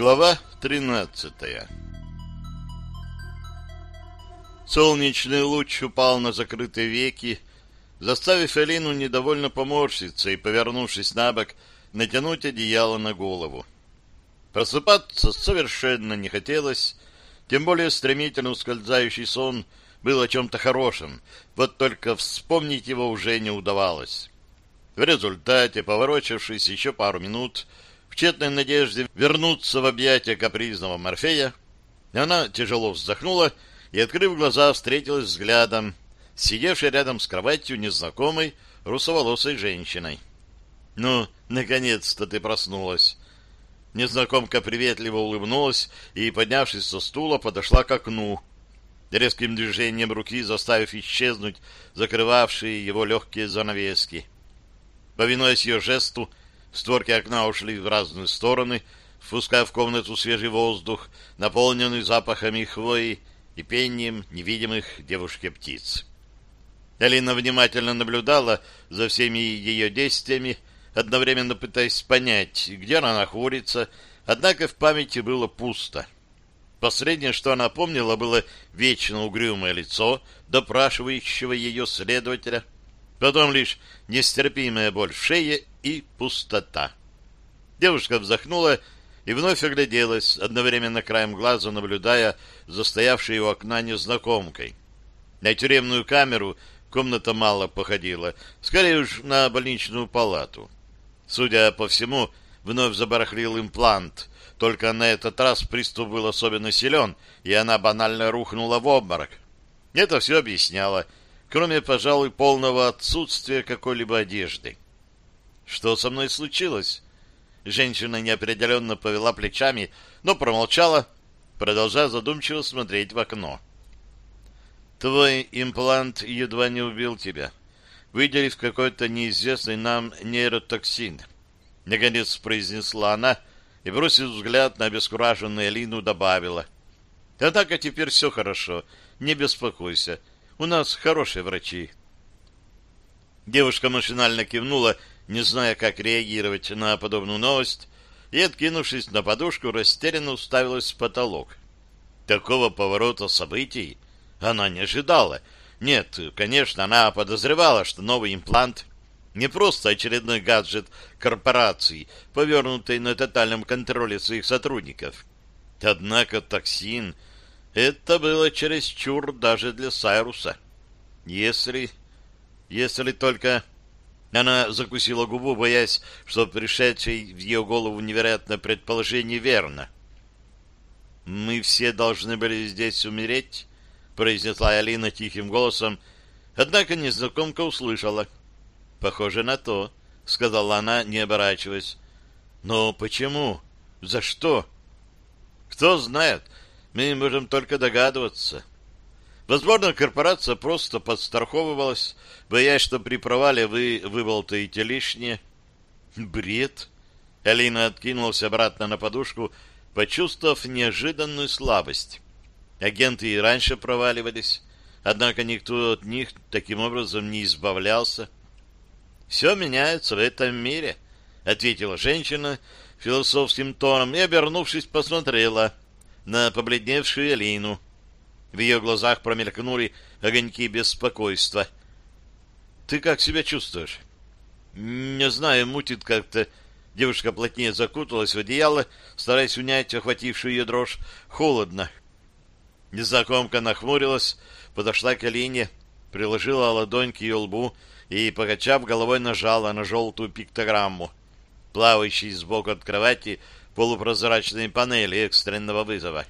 Глава 13 Солнечный луч упал на закрытые веки, заставив Элину недовольно поморщиться и, повернувшись на бок, натянуть одеяло на голову. Просыпаться совершенно не хотелось, тем более стремительно ускользающий сон был о чем-то хорошем, вот только вспомнить его уже не удавалось. В результате, поворочившись еще пару минут, тщетной надежде вернуться в объятия капризного Морфея, она тяжело вздохнула и, открыв глаза, встретилась взглядом сидевшей рядом с кроватью незнакомой русоволосой женщиной. «Ну, наконец-то ты проснулась!» Незнакомка приветливо улыбнулась и, поднявшись со стула, подошла к окну, резким движением руки заставив исчезнуть закрывавшие его легкие занавески. Повинуясь ее жесту, Створки окна ушли в разные стороны, впуская в комнату свежий воздух, наполненный запахами хвои и пением невидимых девушке птиц. Алина внимательно наблюдала за всеми ее действиями, одновременно пытаясь понять, где она находится, однако в памяти было пусто. Последнее, что она помнила, было вечно угрюмое лицо допрашивающего ее следователя — Потом лишь нестерпимая боль в шее и пустота. Девушка вздохнула и вновь огляделась, одновременно краем глаза наблюдая за стоявшей у окна незнакомкой. На тюремную камеру комната мало походила, скорее уж на больничную палату. Судя по всему, вновь забарахлил имплант, только на этот раз приступ был особенно силен, и она банально рухнула в обморок. Это все объясняло, кроме, пожалуй, полного отсутствия какой-либо одежды. Что со мной случилось? Женщина неопределенно повела плечами, но промолчала, продолжая задумчиво смотреть в окно. Твой имплант едва не убил тебя, выделив какой-то неизвестный нам нейротоксин. Наконец произнесла она и, бросив взгляд на обескураженную Лину, добавила. Однако теперь все хорошо, не беспокойся. У нас хорошие врачи. Девушка машинально кивнула, не зная, как реагировать на подобную новость, и, откинувшись на подушку, растерянно уставилась в потолок. Такого поворота событий она не ожидала. Нет, конечно, она подозревала, что новый имплант не просто очередной гаджет корпорации, повернутый на тотальном контроле своих сотрудников. Однако токсин это было чересчур даже для Сайруса. Если... Если только... Она закусила губу, боясь, что пришедшее в ее голову невероятное предположение верно. «Мы все должны были здесь умереть», — произнесла Алина тихим голосом, однако незнакомка услышала. «Похоже на то», — сказала она, не оборачиваясь. «Но почему? За что?» «Кто знает, мы можем только догадываться. Возможно, корпорация просто подстраховывалась, боясь, что при провале вы выболтаете лишнее. Бред. Алина откинулась обратно на подушку, почувствовав неожиданную слабость. Агенты и раньше проваливались, однако никто от них таким образом не избавлялся. «Все меняется в этом мире», — ответила женщина философским тоном и, обернувшись, посмотрела — на побледневшую Алину. В ее глазах промелькнули огоньки беспокойства. «Ты как себя чувствуешь?» «Не знаю, мутит как-то». Девушка плотнее закуталась в одеяло, стараясь унять охватившую ее дрожь. «Холодно». Незнакомка нахмурилась, подошла к Алине, приложила ладонь к ее лбу и, покачав головой, нажала на желтую пиктограмму. Плавающий сбоку от кровати полупрозрачной панели экстренного вызова.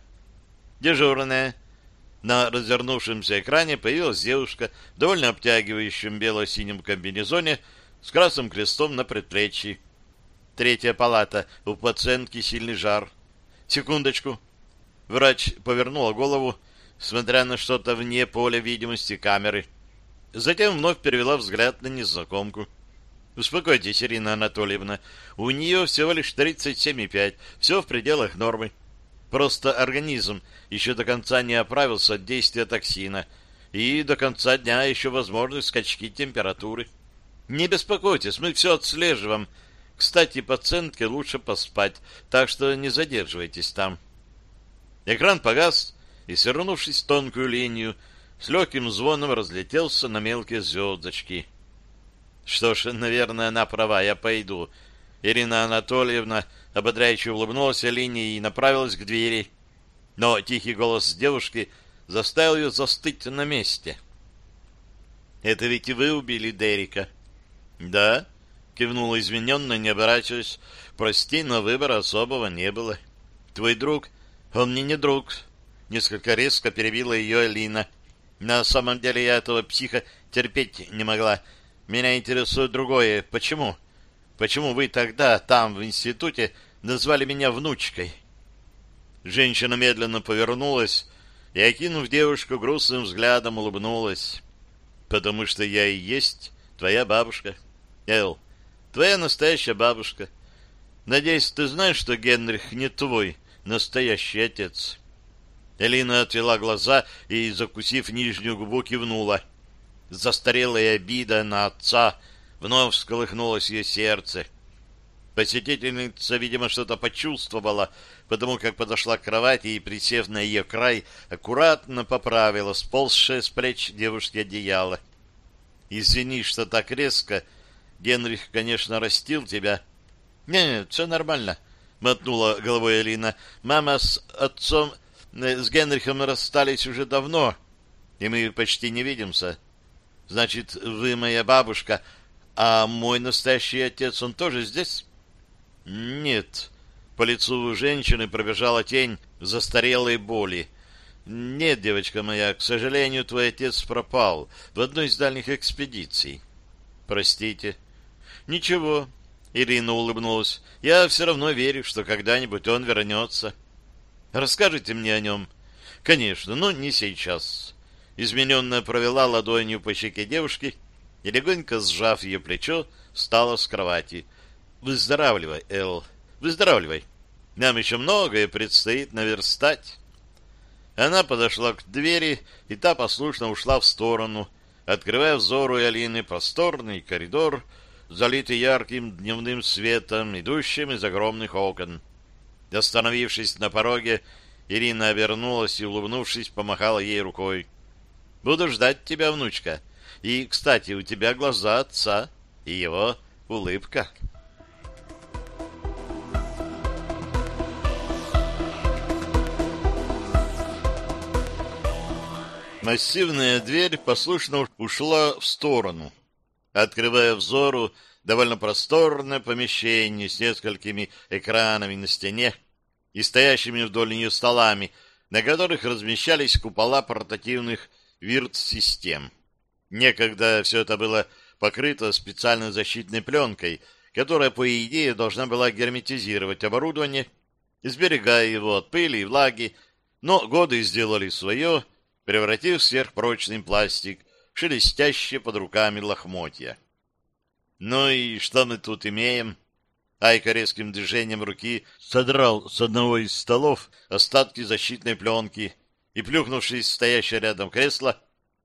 Дежурная. На развернувшемся экране появилась девушка в довольно обтягивающем бело-синем комбинезоне с красным крестом на предплечье. Третья палата. У пациентки сильный жар. Секундочку. Врач повернула голову, смотря на что-то вне поля видимости камеры. Затем вновь перевела взгляд на незнакомку. Успокойтесь, Ирина Анатольевна, у нее всего лишь 37,5, все в пределах нормы. Просто организм еще до конца не оправился от действия токсина, и до конца дня еще возможны скачки температуры. Не беспокойтесь, мы все отслеживаем. Кстати, пациентке лучше поспать, так что не задерживайтесь там. Экран погас, и, свернувшись тонкую линию, с легким звоном разлетелся на мелкие звездочки. Что ж, наверное, она права, я пойду. Ирина Анатольевна ободряюще улыбнулась Алине и направилась к двери. Но тихий голос девушки заставил ее застыть на месте. «Это ведь вы убили Дерека?» «Да», — кивнула измененно, не оборачиваясь. «Прости, но выбора особого не было. Твой друг, он мне не друг». Несколько резко перебила ее Алина. «На самом деле я этого психа терпеть не могла. Меня интересует другое. Почему? Почему вы тогда, там, в институте, назвали меня внучкой?» Женщина медленно повернулась и, окинув девушку грустным взглядом, улыбнулась. «Потому что я и есть твоя бабушка. Эл, твоя настоящая бабушка. Надеюсь, ты знаешь, что Генрих не твой настоящий отец?» Элина отвела глаза и, закусив нижнюю губу, кивнула. Застарелая обида на отца вновь всколыхнулось ее сердце. Посетительница, видимо, что-то почувствовала, потому как подошла к кровати и, присев на ее край, аккуратно поправила сползшее с плеч девушки одеяло. «Извини, что так резко. Генрих, конечно, растил тебя». «Нет, все нормально», — мотнула головой Элина. «Мама с отцом, э, с Генрихом расстались уже давно, и мы почти не видимся. Значит, вы моя бабушка, а мой настоящий отец, он тоже здесь?» «Нет». По лицу женщины пробежала тень застарелой боли. «Нет, девочка моя, к сожалению, твой отец пропал в одной из дальних экспедиций». «Простите». «Ничего», — Ирина улыбнулась. «Я все равно верю, что когда-нибудь он вернется». «Расскажите мне о нем». «Конечно, но не сейчас». Измененная провела ладонью по щеке девушки и, легонько сжав ее плечо, встала с кровати. Выздоравливай, Эл, выздоравливай. Нам еще многое предстоит наверстать. Она подошла к двери, и та послушно ушла в сторону, открывая взору Алины просторный коридор, залитый ярким дневным светом, идущим из огромных окон. Остановившись на пороге, Ирина обернулась и, улыбнувшись, помахала ей рукой. «Буду ждать тебя, внучка. И, кстати, у тебя глаза отца и его улыбка». Массивная дверь послушно ушла в сторону, открывая взору довольно просторное помещение с несколькими экранами на стене и стоящими вдоль нее столами, на которых размещались купола портативных вирт-систем. Некогда все это было покрыто специальной защитной пленкой, которая, по идее, должна была герметизировать оборудование, изберегая его от пыли и влаги, но годы сделали свое — превратив сверхпрочный пластик в шелестящие под руками лохмотья. «Ну и что мы тут имеем?» Айка резким движением руки содрал с одного из столов остатки защитной пленки и, плюхнувшись в стоящее рядом кресло,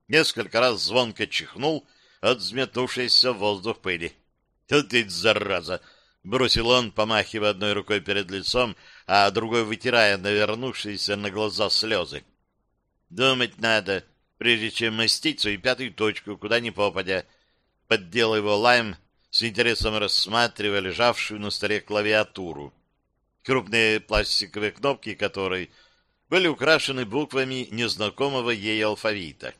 несколько раз звонко чихнул от взметнувшейся в воздух пыли. «Тут ведь зараза!» — бросил он, помахивая одной рукой перед лицом, а другой вытирая навернувшиеся на глаза слезы. Думать надо, прежде чем мастить свою пятую точку, куда ни попадя. Подделал его лайм, с интересом рассматривая лежавшую на столе клавиатуру. Крупные пластиковые кнопки которой были украшены буквами незнакомого ей алфавита.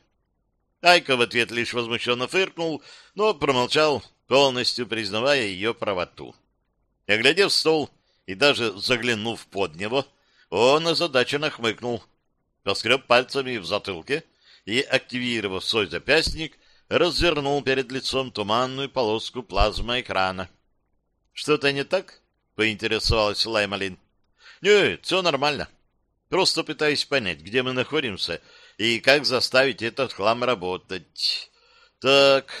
Айка в ответ лишь возмущенно фыркнул, но промолчал, полностью признавая ее правоту. И, оглядев стол и даже заглянув под него, он озадаченно хмыкнул — поскреб пальцами в затылке и, активировав свой запястник, развернул перед лицом туманную полоску плазмоэкрана. «Что-то не так?» — поинтересовалась Лаймалин. «Нет, все нормально. Просто пытаюсь понять, где мы находимся и как заставить этот хлам работать. Так...»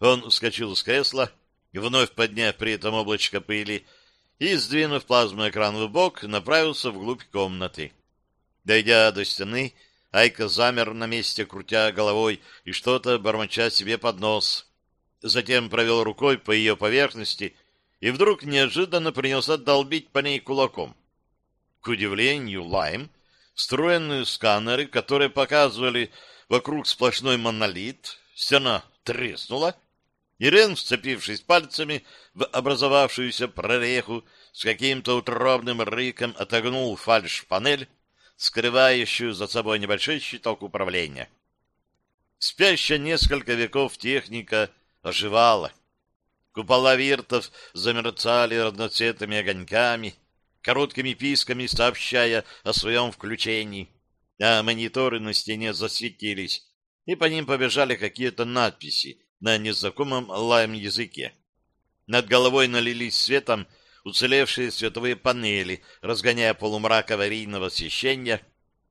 Он вскочил с кресла, вновь подняв при этом облачко пыли, и, сдвинув плазмоэкран в бок, направился вглубь комнаты. Дойдя до стены, Айка замер на месте, крутя головой и что-то бормоча себе под нос. Затем провел рукой по ее поверхности и вдруг неожиданно принялся долбить по ней кулаком. К удивлению, Лайм, встроенные сканеры, которые показывали вокруг сплошной монолит, стена треснула, и Рен, вцепившись пальцами в образовавшуюся прореху, с каким-то утробным рыком отогнул фальш-панель, скрывающую за собой небольшой щиток управления. Спящая несколько веков техника оживала. Купола виртов замерцали разноцветными огоньками, короткими писками сообщая о своем включении, а мониторы на стене засветились, и по ним побежали какие-то надписи на незнакомом лаем языке. Над головой налились светом уцелевшие световые панели, разгоняя полумрак аварийного освещения,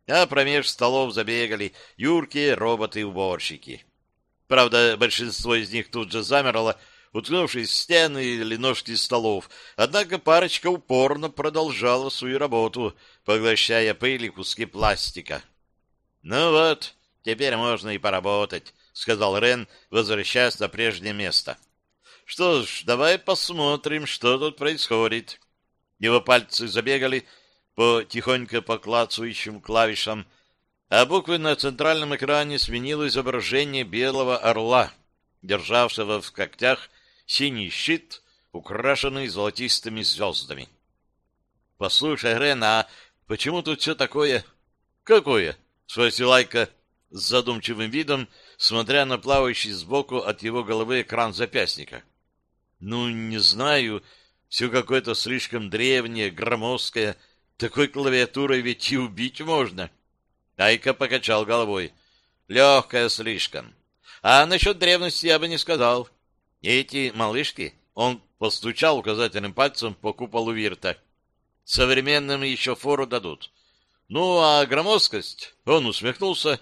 а промеж столов забегали юркие роботы-уборщики. Правда, большинство из них тут же замерло, уткнувшись в стены или ножки столов, однако парочка упорно продолжала свою работу, поглощая пыль и куски пластика. «Ну вот, теперь можно и поработать», — сказал Рен, возвращаясь на прежнее место. Что ж, давай посмотрим, что тут происходит. Его пальцы забегали по тихонько поклацающим клавишам, а буквы на центральном экране сменило изображение белого орла, державшего в когтях синий щит, украшенный золотистыми звездами. — Послушай, Рен, а почему тут все такое? — Какое? — спросил Айка с задумчивым видом, смотря на плавающий сбоку от его головы экран запястника. — ну, не знаю, все какое-то слишком древнее, громоздкое. Такой клавиатурой ведь и убить можно. Айка покачал головой. Легкая слишком. А насчет древности я бы не сказал. Эти малышки, он постучал указательным пальцем по куполу Вирта. Современным еще фору дадут. Ну, а громоздкость... Он усмехнулся,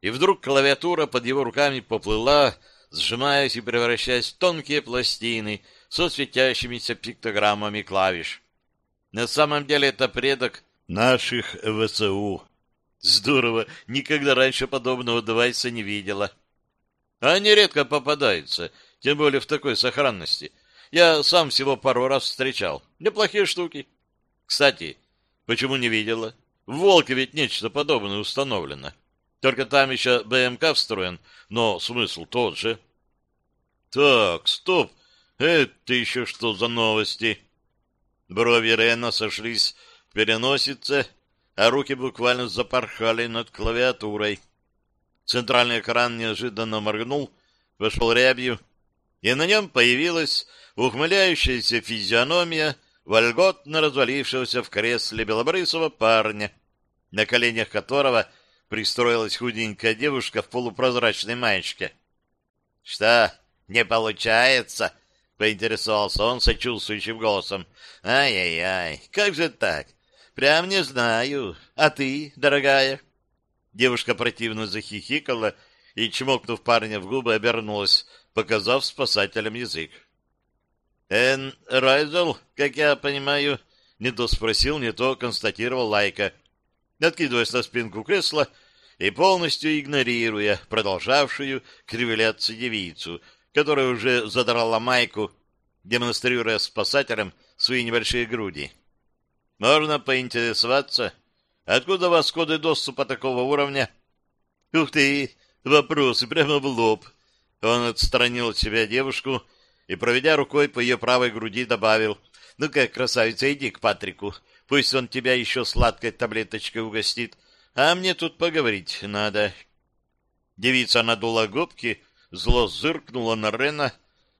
и вдруг клавиатура под его руками поплыла, сжимаясь и превращаясь в тонкие пластины со светящимися пиктограммами клавиш. На самом деле это предок наших ВСУ. Здорово, никогда раньше подобного девайса не видела. Они редко попадаются, тем более в такой сохранности. Я сам всего пару раз встречал. Неплохие штуки. Кстати, почему не видела? В «Волке» ведь нечто подобное установлено. Только там еще БМК встроен, но смысл тот же. Так, стоп, это еще что за новости? Брови Рена сошлись в переносице, а руки буквально запорхали над клавиатурой. Центральный экран неожиданно моргнул, вошел рябью, и на нем появилась ухмыляющаяся физиономия вольготно развалившегося в кресле белобрысого парня, на коленях которого — пристроилась худенькая девушка в полупрозрачной маечке. — Что, не получается? — поинтересовался он сочувствующим голосом. «Ай-яй-яй, как же так? Прям не знаю. А ты, дорогая?» Девушка противно захихикала и, чмокнув парня в губы, обернулась, показав спасателям язык. «Эн Райзел, как я понимаю?» Не то спросил, не то констатировал Лайка. Откидываясь на спинку кресла и полностью игнорируя продолжавшую кривляться девицу, которая уже задрала майку, демонстрируя спасателям свои небольшие груди. «Можно поинтересоваться, откуда у вас коды доступа такого уровня?» «Ух ты! Вопросы прямо в лоб!» Он отстранил от себя девушку и, проведя рукой по ее правой груди, добавил, «Ну-ка, красавица, иди к Патрику, пусть он тебя еще сладкой таблеточкой угостит, а мне тут поговорить надо. Девица надула губки, зло зыркнула на Рена,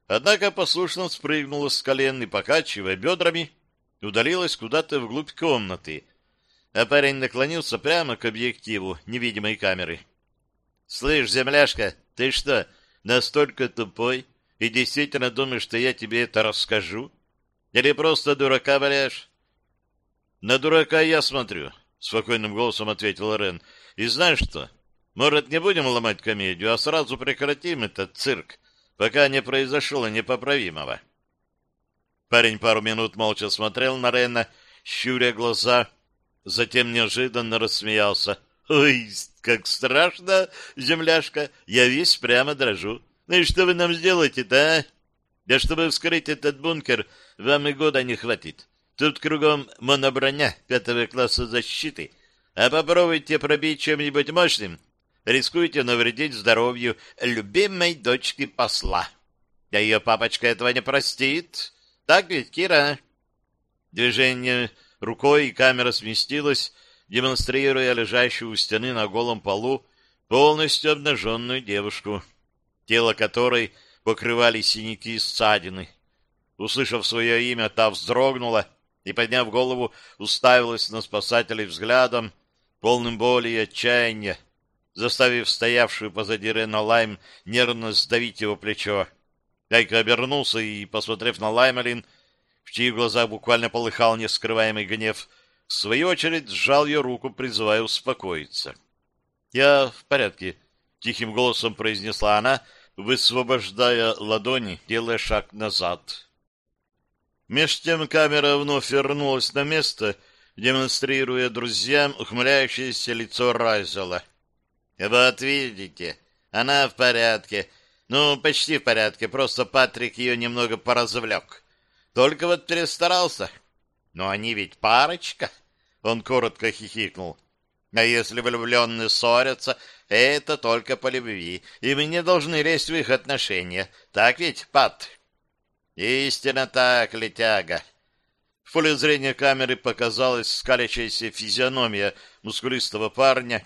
однако послушно спрыгнула с колен и, покачивая бедрами, удалилась куда-то вглубь комнаты, а парень наклонился прямо к объективу невидимой камеры. — Слышь, земляшка, ты что, настолько тупой и действительно думаешь, что я тебе это расскажу? Или просто дурака валяешь? — На дурака я смотрю, спокойным голосом ответил Рен. И знаешь что? Может, не будем ломать комедию, а сразу прекратим этот цирк, пока не произошло непоправимого. Парень пару минут молча смотрел на Рена, щуря глаза, затем неожиданно рассмеялся. «Ой, как страшно, земляшка! Я весь прямо дрожу. Ну и что вы нам сделаете-то, а?» Да чтобы вскрыть этот бункер, вам и года не хватит. Тут кругом моноброня пятого класса защиты. А попробуйте пробить чем-нибудь мощным, рискуете навредить здоровью любимой дочки посла. А ее папочка этого не простит. Так ведь, Кира? Движение рукой, и камера сместилась, демонстрируя лежащую у стены на голом полу полностью обнаженную девушку, тело которой покрывали синяки и ссадины. Услышав свое имя, та вздрогнула и, подняв голову, уставилась на спасателей взглядом, полным боли и отчаяния, заставив стоявшую позади Рена Лайм нервно сдавить его плечо. Гайка обернулся и, посмотрев на Лаймалин, в чьих глазах буквально полыхал нескрываемый гнев, в свою очередь сжал ее руку, призывая успокоиться. — Я в порядке, — тихим голосом произнесла она, высвобождая ладони, делая шаг назад. Меж тем камера вновь вернулась на место, демонстрируя друзьям ухмыляющееся лицо Райзела. — Вот видите, она в порядке. Ну, почти в порядке, просто Патрик ее немного поразвлек. Только вот перестарался. Но они ведь парочка. Он коротко хихикнул. А если влюбленные ссорятся, это только по любви, и мы не должны лезть в их отношения. Так ведь, Пат? Истинно так, летяга. В поле зрения камеры показалась скалящаяся физиономия мускулистого парня,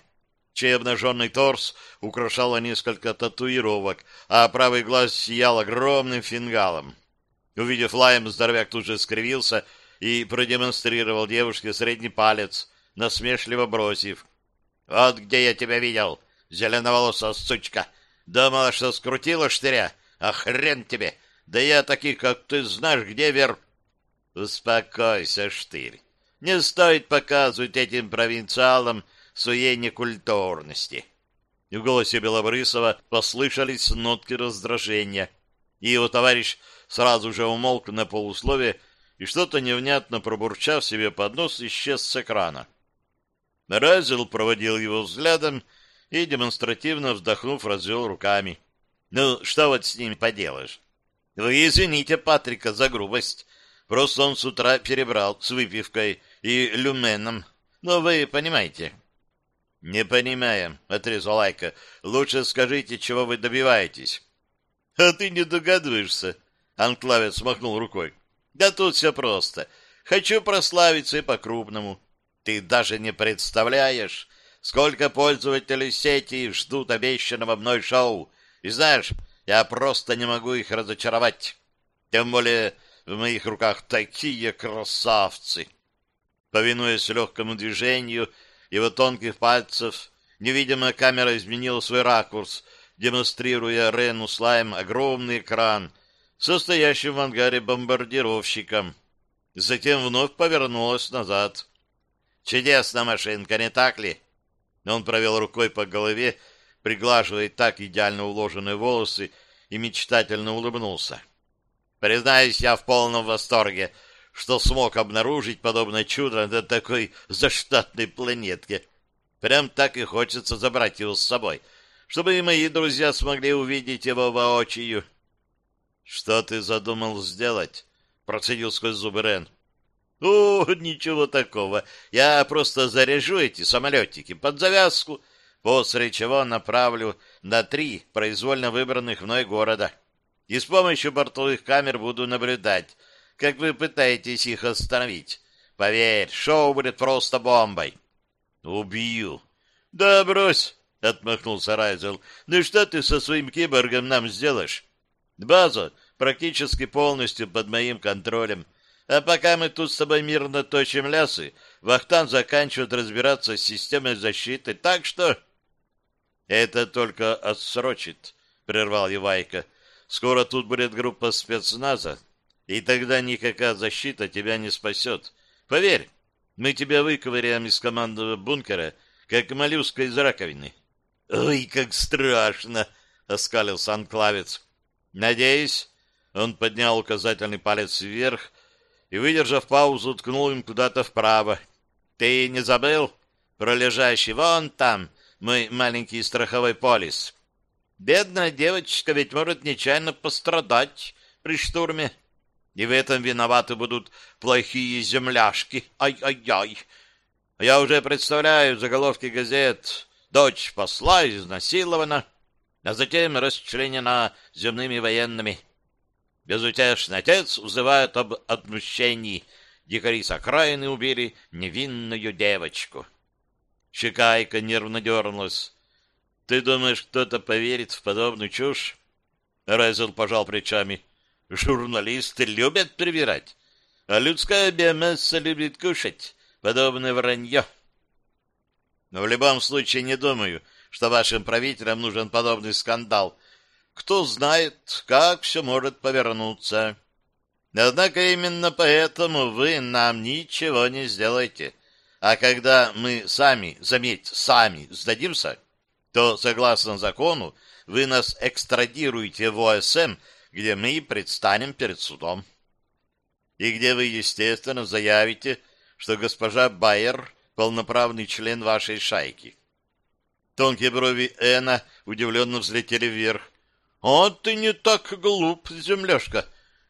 чей обнаженный торс украшало несколько татуировок, а правый глаз сиял огромным фингалом. Увидев Лайм, здоровяк тут же скривился и продемонстрировал девушке средний палец, насмешливо бросив. «Вот где я тебя видел, зеленоволосая сучка! Думала, что скрутила штыря? А хрен тебе! Да я таких, как ты, знаешь, где вер...» «Успокойся, штырь! Не стоит показывать этим провинциалам своей некультурности!» В голосе Белобрысова послышались нотки раздражения, и его товарищ сразу же умолк на полуслове и что-то невнятно пробурчав себе под нос, исчез с экрана. Разил проводил его взглядом и, демонстративно вздохнув, развел руками. «Ну, что вот с ним поделаешь? Вы извините Патрика за грубость. Просто он с утра перебрал с выпивкой и люменом. Но вы понимаете». «Не понимаем», — отрезал Айка. «Лучше скажите, чего вы добиваетесь». «А ты не догадываешься», Анклавец махнул рукой. Да тут все просто. Хочу прославиться и по-крупному. Ты даже не представляешь, сколько пользователей сети ждут обещанного мной шоу. И знаешь, я просто не могу их разочаровать. Тем более в моих руках такие красавцы. Повинуясь легкому движению его тонких пальцев, невидимая камера изменила свой ракурс, демонстрируя Рену Слайм огромный экран — состоящим в ангаре бомбардировщиком. Затем вновь повернулась назад. «Чудесная машинка, не так ли?» Он провел рукой по голове, приглаживая так идеально уложенные волосы, и мечтательно улыбнулся. «Признаюсь, я в полном восторге, что смог обнаружить подобное чудо на такой заштатной планетке. Прям так и хочется забрать его с собой, чтобы и мои друзья смогли увидеть его воочию». «Что ты задумал сделать?» — процедил сквозь зубы Рен. «О, ничего такого. Я просто заряжу эти самолетики под завязку, после чего направлю на три произвольно выбранных мной города. И с помощью бортовых камер буду наблюдать, как вы пытаетесь их остановить. Поверь, шоу будет просто бомбой». «Убью». «Да брось», — отмахнулся Райзел. «Ну что ты со своим киборгом нам сделаешь? База практически полностью под моим контролем. А пока мы тут с тобой мирно точим лясы, Вахтан заканчивает разбираться с системой защиты. Так что... Это только отсрочит, прервал Ивайка. Скоро тут будет группа спецназа, и тогда никакая защита тебя не спасет. Поверь, мы тебя выковыряем из командного бункера, как моллюска из раковины. — Ой, как страшно! — оскалился анклавец. Надеюсь, он поднял указательный палец вверх и, выдержав паузу, ткнул им куда-то вправо. Ты не забыл про лежащий вон там мой маленький страховой полис? Бедная девочка ведь может нечаянно пострадать при штурме. И в этом виноваты будут плохие земляшки. Ай-ай-ай. Я уже представляю заголовки газет. Дочь посла изнасилована, а затем расчленена земными военными. Безутешный отец узывает об отмщении. Дикари с окраины убили невинную девочку. Щекайка нервно дернулась. Ты думаешь, кто-то поверит в подобную чушь? Райзел пожал плечами. Журналисты любят привирать, а людская биомасса любит кушать подобное вранье. Но в любом случае не думаю, что вашим правителям нужен подобный скандал. Кто знает, как все может повернуться. Однако именно поэтому вы нам ничего не сделаете. А когда мы сами, заметь, сами сдадимся, то, согласно закону, вы нас экстрадируете в ОСМ, где мы предстанем перед судом. И где вы, естественно, заявите, что госпожа Байер — полноправный член вашей шайки. Тонкие брови Эна удивленно взлетели вверх. «О, ты не так глуп, земляшка!»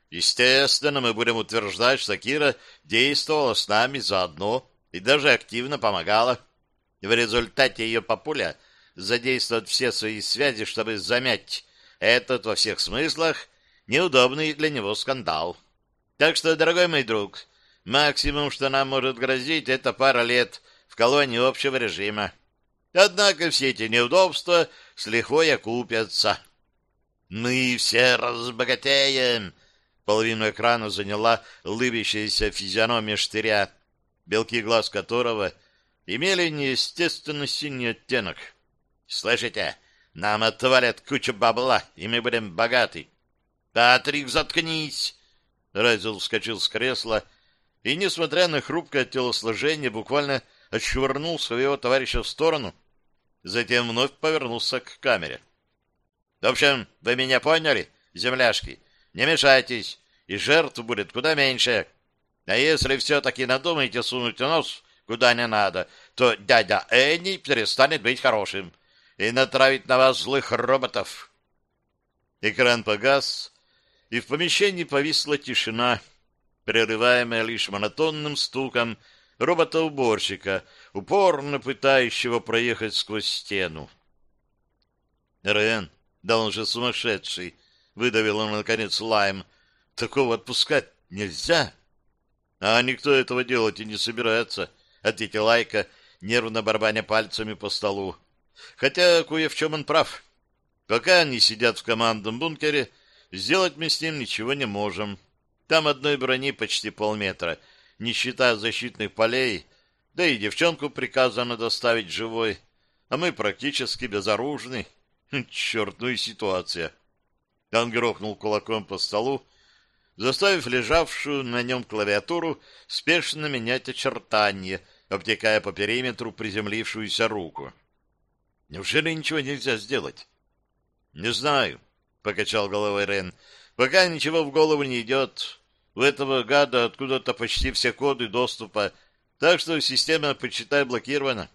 Естественно, мы будем утверждать, что Кира действовала с нами заодно и даже активно помогала. В результате ее папуля — задействовать все свои связи, чтобы замять этот во всех смыслах неудобный для него скандал. Так что, дорогой мой друг, максимум, что нам может грозить, это пара лет в колонии общего режима. Однако все эти неудобства с лихвой окупятся. Мы все разбогатеем. Половину экрана заняла улыбящаяся физиономия штыря, белки глаз которого имели неестественно синий оттенок. Слышите? Нам отвалят кучу бабла, и мы будем богаты. Патрик, заткнись! Райзел вскочил с кресла и, несмотря на хрупкое телосложение, буквально отшвырнул своего товарища в сторону, затем вновь повернулся к камере. — В общем, вы меня поняли, земляшки? Не мешайтесь, и жертв будет куда меньше. А если все-таки надумаете сунуть нос куда не надо, то дядя Энни перестанет быть хорошим и натравить на вас злых роботов. Экран погас, и в помещении повисла тишина, прерываемая лишь монотонным стуком робота-уборщика, упорно пытающего проехать сквозь стену. Рен, да он же сумасшедший, выдавил он наконец лайм. Такого отпускать нельзя. А никто этого делать и не собирается, ответил Лайка, нервно барабаня пальцами по столу. Хотя кое в чем он прав. Пока они сидят в командном бункере, сделать мы с ним ничего не можем. Там одной брони почти полметра, не считая защитных полей, да и девчонку приказано доставить живой, а мы практически безоружны. Хм, черт, ну и ситуация. Он грохнул кулаком по столу, заставив лежавшую на нем клавиатуру спешно менять очертания, обтекая по периметру приземлившуюся руку. Неужели ничего нельзя сделать? — Не знаю, — покачал головой Рен. — Пока ничего в голову не идет. У этого гада откуда-то почти все коды доступа, так что система, почитай, блокирована.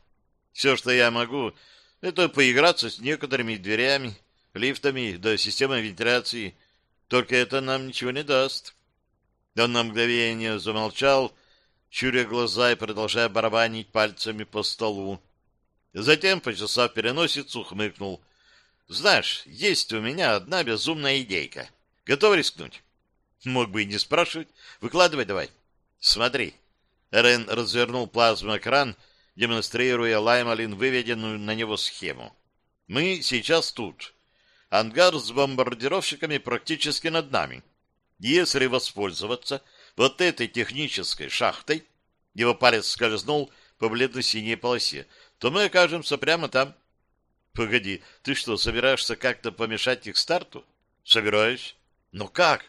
Все, что я могу, это поиграться с некоторыми дверями, лифтами да системой вентиляции. Только это нам ничего не даст. Он на мгновение замолчал, чуря глаза и продолжая барабанить пальцами по столу. Затем, почесав переносицу, хмыкнул. «Знаешь, есть у меня одна безумная идейка. Готов рискнуть?» «Мог бы и не спрашивать. Выкладывай давай». «Смотри». Рен развернул плазмоэкран, демонстрируя Лаймалин выведенную на него схему. «Мы сейчас тут. Ангар с бомбардировщиками практически над нами. Если воспользоваться вот этой технической шахтой...» Его палец скользнул по бледно-синей полосе то мы окажемся прямо там. Погоди, ты что, собираешься как-то помешать их старту? Собираюсь. Но как?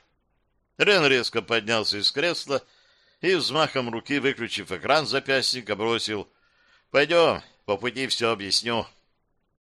Рен резко поднялся из кресла и взмахом руки, выключив экран запястника, бросил. Пойдем, по пути все объясню.